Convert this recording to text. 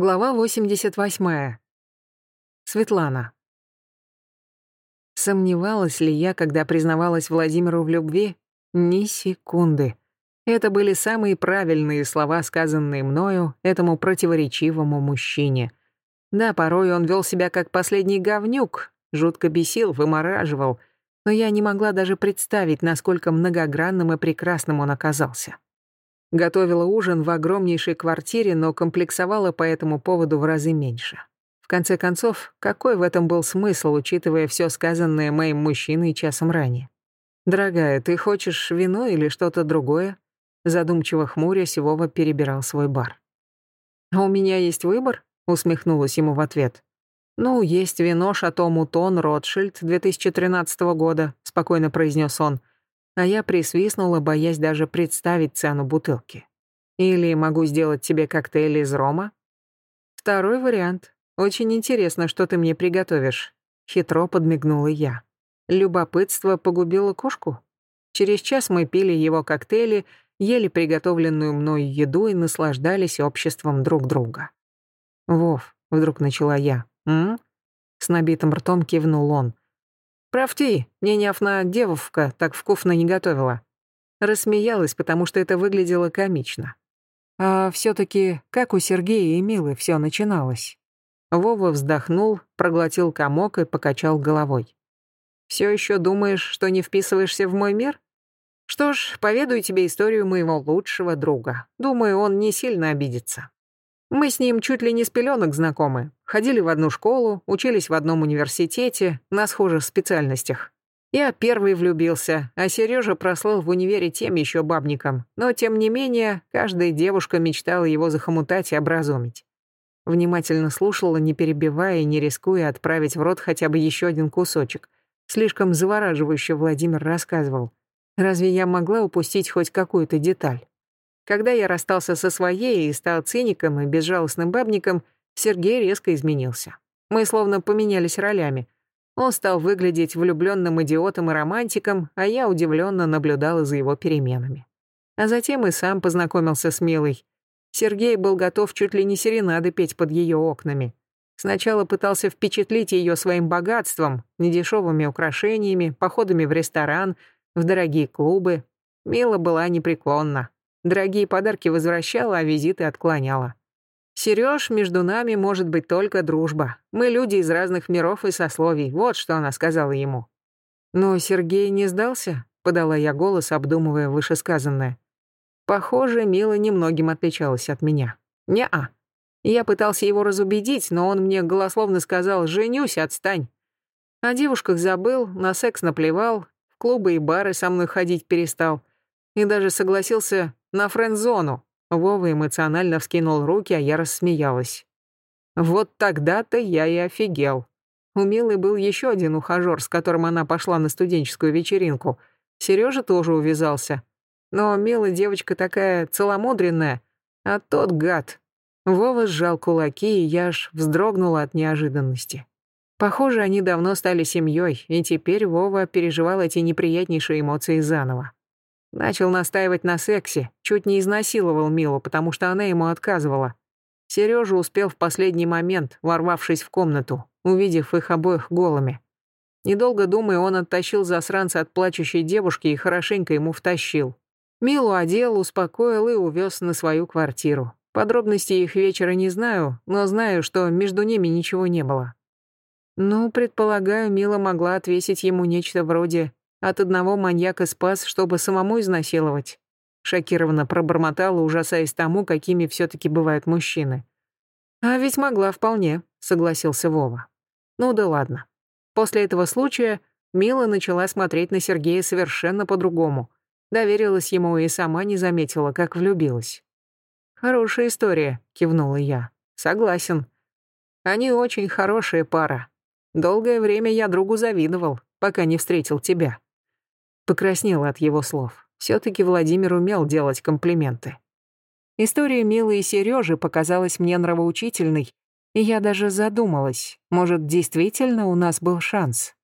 Глава 88. Светлана. Сомневалась ли я, когда признавалась Владимиру в любви? Ни секунды. Это были самые правильные слова, сказанные мною этому противоречивому мужчине. Да, порой он вел себя как последний говнюк, жутко бесил, вымораживал, но я не могла даже представить, насколько многогранным и прекрасным он оказался. Готовила ужин в огромнейшей квартире, но комплексовала по этому поводу в разы меньше. В конце концов, какой в этом был смысл, учитывая все сказанное моим мужчиной часом ранее? «Дорогая, ты хочешь вино или что-то другое?» Задумчиво хмурясь, Вова перебирал свой бар. «А у меня есть выбор?» — усмехнулась ему в ответ. «Ну, есть вино «Шато Мутон Ротшильд» 2013 года», — спокойно произнес он а я присвистнула, боясь даже представить цену бутылки. Или могу сделать тебе коктейль из рома? Второй вариант. Очень интересно, что ты мне приготовишь. Хитро подмигнула я. Любопытство погубило кошку? Через час мы пили его коктейли, ели приготовленную мной еду и наслаждались обществом друг друга. «Вов», — вдруг начала я, «м?» С набитым ртом кивнул он. «Правти, неняфна девушка так вкусно не готовила». Рассмеялась, потому что это выглядело комично. А все-таки как у Сергея и Милы все начиналось? Вова вздохнул, проглотил комок и покачал головой. «Все еще думаешь, что не вписываешься в мой мир? Что ж, поведаю тебе историю моего лучшего друга. Думаю, он не сильно обидится». Мы с ним чуть ли не с пеленок знакомы. Ходили в одну школу, учились в одном университете, на схожих специальностях. Я первый влюбился, а Сережа прослыл в универе тем еще бабником. Но, тем не менее, каждая девушка мечтала его захомутать и образумить. Внимательно слушала, не перебивая и не рискуя отправить в рот хотя бы еще один кусочек. Слишком завораживающе Владимир рассказывал. Разве я могла упустить хоть какую-то деталь? Когда я расстался со своей и стал циником и безжалостным бабником, Сергей резко изменился. Мы словно поменялись ролями. Он стал выглядеть влюбленным идиотом и романтиком, а я удивленно наблюдала за его переменами. А затем и сам познакомился с Милой. Сергей был готов чуть ли не серенады петь под ее окнами. Сначала пытался впечатлить ее своим богатством, недешевыми украшениями, походами в ресторан, в дорогие клубы. Мила была непреклонна. Дорогие подарки возвращала, а визиты отклоняла. Сереж, между нами может быть только дружба. Мы люди из разных миров и сословий. Вот что она сказала ему. Но Сергей не сдался, подала я голос, обдумывая вышесказанное. Похоже, Мила немногим отличалась от меня. Не-а. Я пытался его разубедить, но он мне голословно сказал «женюсь, отстань». О девушках забыл, на секс наплевал, в клубы и бары со мной ходить перестал. И даже согласился на френд-зону. Вова эмоционально вскинул руки, а я рассмеялась. Вот тогда-то я и офигел. У Милы был еще один ухажер, с которым она пошла на студенческую вечеринку. Сережа тоже увязался. Но Мила девочка такая целомудренная, а тот гад. Вова сжал кулаки, и я аж вздрогнула от неожиданности. Похоже, они давно стали семьей, и теперь Вова переживал эти неприятнейшие эмоции заново. Начал настаивать на сексе, чуть не изнасиловал Милу, потому что она ему отказывала. Сережа успел в последний момент, ворвавшись в комнату, увидев их обоих голыми. Недолго думая, он оттащил засранца от плачущей девушки и хорошенько ему втащил. Милу одел, успокоил и увез на свою квартиру. Подробностей их вечера не знаю, но знаю, что между ними ничего не было. Ну, предполагаю, Мила могла отвесить ему нечто вроде от одного маньяка спас, чтобы самому изнасиловать. Шокированно пробормотала, ужасаясь тому, какими все-таки бывают мужчины. «А ведь могла вполне», — согласился Вова. «Ну да ладно». После этого случая Мила начала смотреть на Сергея совершенно по-другому. Доверилась ему и сама не заметила, как влюбилась. «Хорошая история», — кивнула я. «Согласен. Они очень хорошая пара. Долгое время я другу завидовал, пока не встретил тебя». Покраснела от его слов. все таки Владимир умел делать комплименты. История Милы и Сережи показалась мне нравоучительной, и я даже задумалась, может, действительно у нас был шанс.